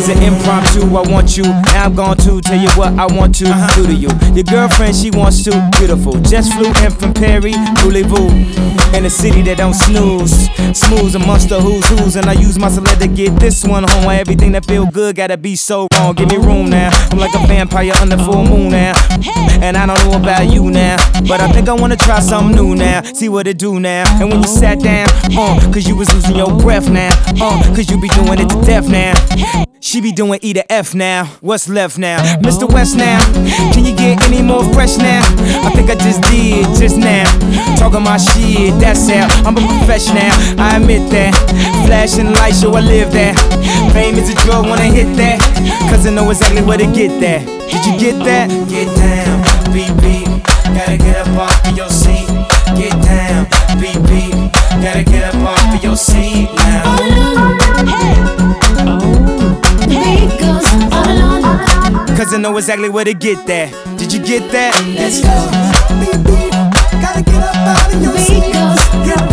It's an impromptu, I want you. Now I'm going to tell you what I want to do to you. Your girlfriend, she wants to. Beautiful. Just flew in from Paris, Voulez-vous. In a city that don't snooze. Smooth amongst the who's who's. And I use my celeb to get this one home. Why everything that feel good gotta be so wrong. Give me room now. I'm like a vampire under full moon now. And I don't know about you now. But I think I wanna try something new now. See what it do now. And when you sat down, uh, cause you was losing your breath now. Uh, cause you be doing it to death now. She be doing E to F now. What's left now? Mr. West now. Can you get any more fresh now? I think I just did just now. Talking my shit, that's how I'm a professional. I admit that. Flashing lights, show I live that. Fame is a drug, wanna hit that. Cause I know exactly where to get that. Did you get that? Get down, BB. Gotta get up off of your seat. Get down, BB. Gotta get up off of your seat now. Cause I know exactly where to get that. Did you get that? Let's go. Baby, gotta get up out of your seat.